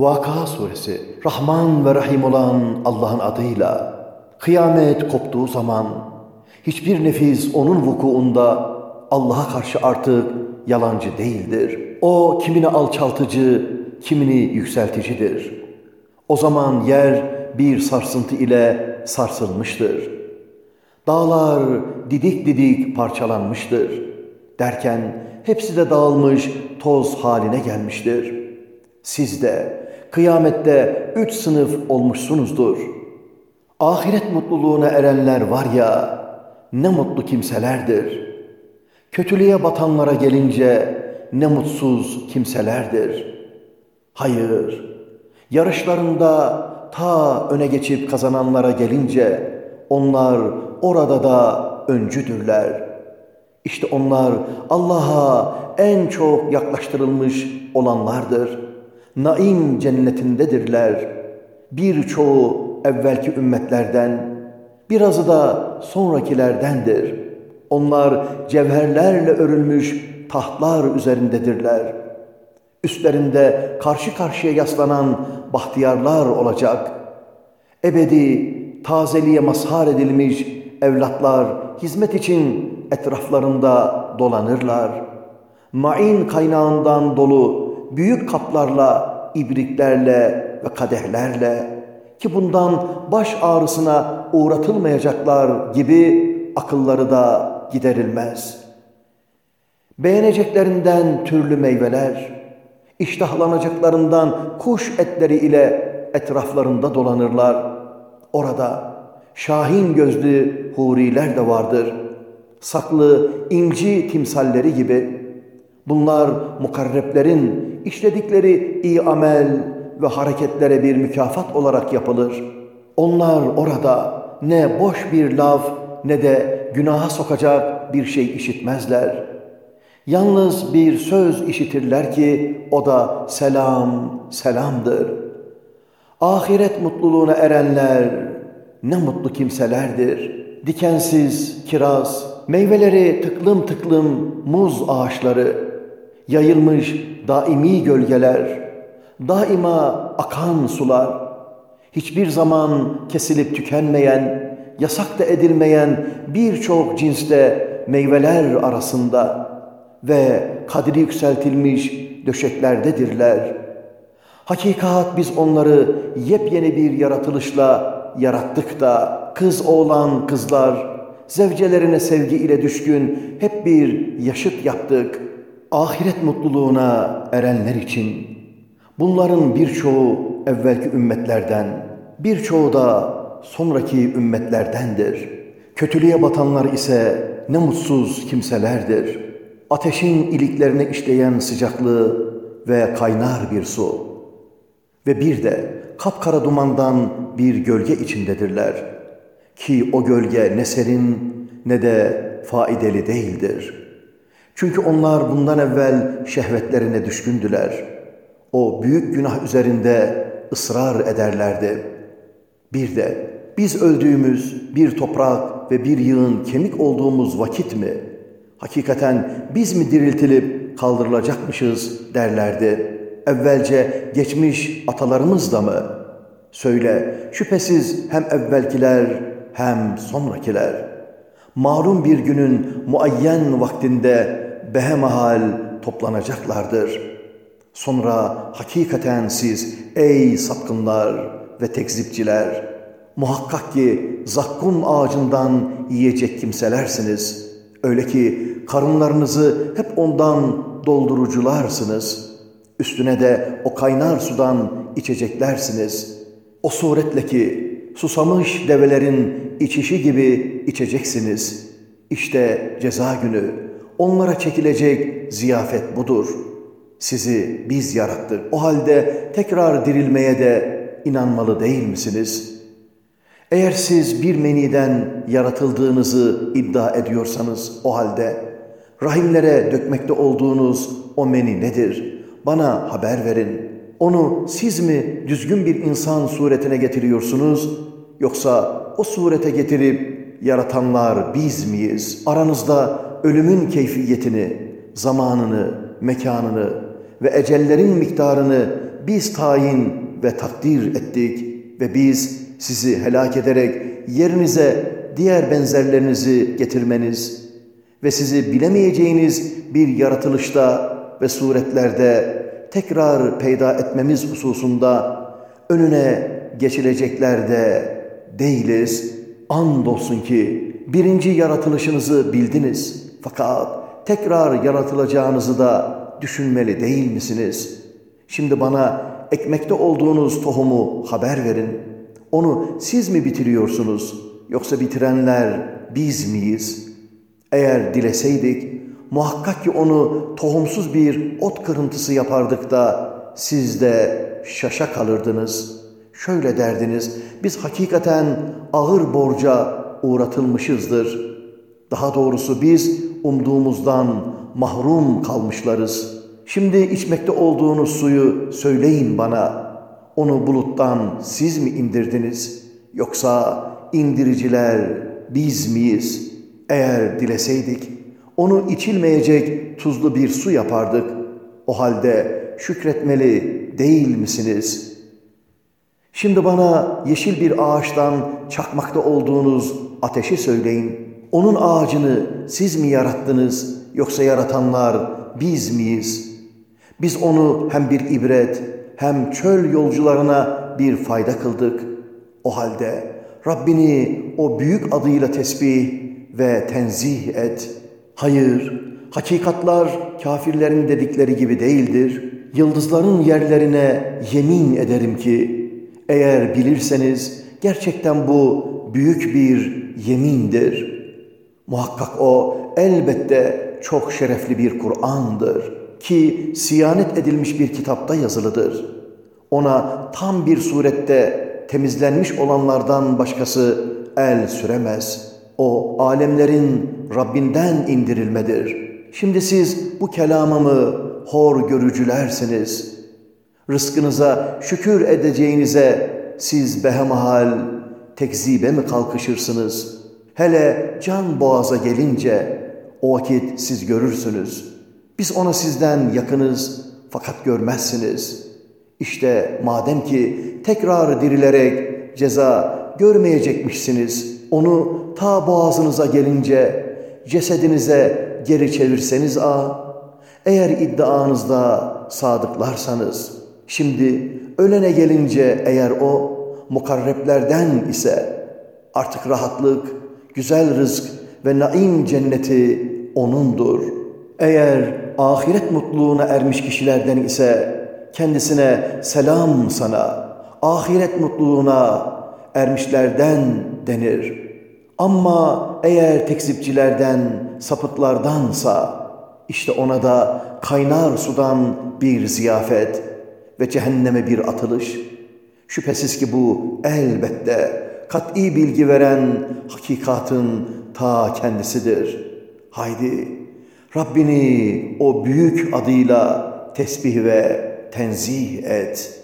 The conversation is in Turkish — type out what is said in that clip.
Vaka suresi Rahman ve Rahim olan Allah'ın adıyla kıyamet koptuğu zaman hiçbir nefis onun vukuunda Allah'a karşı artık yalancı değildir. O kimini alçaltıcı, kimini yükselticidir. O zaman yer bir sarsıntı ile sarsılmıştır. Dağlar didik didik parçalanmıştır. Derken hepsi de dağılmış toz haline gelmiştir. Siz de kıyamette üç sınıf olmuşsunuzdur. Ahiret mutluluğuna erenler var ya, ne mutlu kimselerdir. Kötülüğe batanlara gelince ne mutsuz kimselerdir. Hayır, yarışlarında ta öne geçip kazananlara gelince onlar orada da öncüdürler. İşte onlar Allah'a en çok yaklaştırılmış olanlardır. Naim cennetindedirler. Birçoğu evvelki ümmetlerden, birazı da sonrakilerdendir. Onlar cevherlerle örülmüş tahtlar üzerindedirler. Üstlerinde karşı karşıya yaslanan bahtiyarlar olacak. Ebedi, tazeliğe mazhar edilmiş evlatlar hizmet için etraflarında dolanırlar. Main kaynağından dolu büyük kaplarla, ibriklerle ve kadehlerle ki bundan baş ağrısına uğratılmayacaklar gibi akılları da giderilmez. Beğeneceklerinden türlü meyveler, iştahlanacaklarından kuş etleri ile etraflarında dolanırlar. Orada şahin gözlü huriler de vardır. Saklı inci timsalleri gibi. Bunlar mukarreplerin işledikleri iyi amel ve hareketlere bir mükafat olarak yapılır. Onlar orada ne boş bir laf ne de günaha sokacak bir şey işitmezler. Yalnız bir söz işitirler ki o da selam, selamdır. Ahiret mutluluğuna erenler ne mutlu kimselerdir. Dikensiz, kiraz, meyveleri tıklım tıklım muz ağaçları, yayılmış daimi gölgeler, daima akan sular, hiçbir zaman kesilip tükenmeyen, yasak da edilmeyen birçok cinste meyveler arasında ve kadri yükseltilmiş döşeklerdedirler. Hakikat biz onları yepyeni bir yaratılışla yarattık da kız oğlan kızlar, zevcelerine sevgi ile düşkün hep bir yaşıt yaptık. Ahiret mutluluğuna erenler için bunların birçoğu evvelki ümmetlerden, birçoğu da sonraki ümmetlerdendir. Kötülüğe batanlar ise ne mutsuz kimselerdir. Ateşin iliklerine işleyen sıcaklığı ve kaynar bir su. Ve bir de kapkara dumandan bir gölge içindedirler. Ki o gölge ne serin ne de faydalı değildir. Çünkü onlar bundan evvel şehvetlerine düşkündüler. O büyük günah üzerinde ısrar ederlerdi. Bir de biz öldüğümüz bir toprak ve bir yığın kemik olduğumuz vakit mi? Hakikaten biz mi diriltilip kaldırılacakmışız derlerdi. Evvelce geçmiş atalarımız da mı? Söyle şüphesiz hem evvelkiler hem sonrakiler. Malum bir günün muayyen vaktinde behemahal toplanacaklardır. Sonra hakikaten siz ey sapkınlar ve tekzipçiler, muhakkak ki zakkum ağacından yiyecek kimselersiniz. Öyle ki karınlarınızı hep ondan doldurucularsınız. Üstüne de o kaynar sudan içeceklersiniz. O suretle ki susamış develerin içişi gibi içeceksiniz. İşte ceza günü onlara çekilecek ziyafet budur. Sizi biz yarattık. O halde tekrar dirilmeye de inanmalı değil misiniz? Eğer siz bir meniden yaratıldığınızı iddia ediyorsanız o halde rahimlere dökmekte olduğunuz o meni nedir? Bana haber verin. Onu siz mi düzgün bir insan suretine getiriyorsunuz yoksa o surete getirip yaratanlar biz miyiz? Aranızda ölümün keyfiyetini, zamanını, mekanını ve ecellerin miktarını biz tayin ve takdir ettik ve biz sizi helak ederek yerinize diğer benzerlerinizi getirmeniz ve sizi bilemeyeceğiniz bir yaratılışta ve suretlerde tekrar peyda etmemiz hususunda önüne geçileceklerde değiliz. Andolsun ki birinci yaratılışınızı bildiniz. Fakat tekrar yaratılacağınızı da düşünmeli değil misiniz? Şimdi bana ekmekte olduğunuz tohumu haber verin. Onu siz mi bitiriyorsunuz yoksa bitirenler biz miyiz? Eğer dileseydik muhakkak ki onu tohumsuz bir ot kırıntısı yapardık da siz de şaşa kalırdınız. Şöyle derdiniz, biz hakikaten ağır borca uğratılmışızdır. Daha doğrusu biz umduğumuzdan mahrum kalmışlarız. Şimdi içmekte olduğunuz suyu söyleyin bana. Onu buluttan siz mi indirdiniz? Yoksa indiriciler biz miyiz? Eğer dileseydik onu içilmeyecek tuzlu bir su yapardık. O halde şükretmeli değil misiniz? Şimdi bana yeşil bir ağaçtan çakmakta olduğunuz ateşi söyleyin. Onun ağacını siz mi yarattınız yoksa yaratanlar biz miyiz? Biz onu hem bir ibret hem çöl yolcularına bir fayda kıldık. O halde Rabbini o büyük adıyla tesbih ve tenzih et. Hayır, hakikatlar kafirlerin dedikleri gibi değildir. Yıldızların yerlerine yemin ederim ki eğer bilirseniz gerçekten bu büyük bir yemindir. Muhakkak o elbette çok şerefli bir Kur'an'dır ki siyanet edilmiş bir kitapta yazılıdır. Ona tam bir surette temizlenmiş olanlardan başkası el süremez. O alemlerin Rabbinden indirilmedir. Şimdi siz bu kelamımı hor görücülersiniz. Rızkınıza şükür edeceğinize siz behemahal tekzibe mi kalkışırsınız? Hele can boğaza gelince o vakit siz görürsünüz. Biz ona sizden yakınız fakat görmezsiniz. İşte madem ki tekrar dirilerek ceza görmeyecekmişsiniz, onu ta boğazınıza gelince cesedinize geri çevirseniz a, eğer iddianızda sadıklarsanız, şimdi ölene gelince eğer o mukarreplerden ise artık rahatlık, güzel rızk ve naim cenneti O'nundur. Eğer ahiret mutluluğuna ermiş kişilerden ise kendisine selam sana, ahiret mutluluğuna ermişlerden denir. Ama eğer tekzipçilerden, sapıklardansa işte ona da kaynar sudan bir ziyafet ve cehenneme bir atılış. Şüphesiz ki bu elbette kat'i bilgi veren hakikatın ta kendisidir. Haydi Rabbini o büyük adıyla tesbih ve tenzih et.''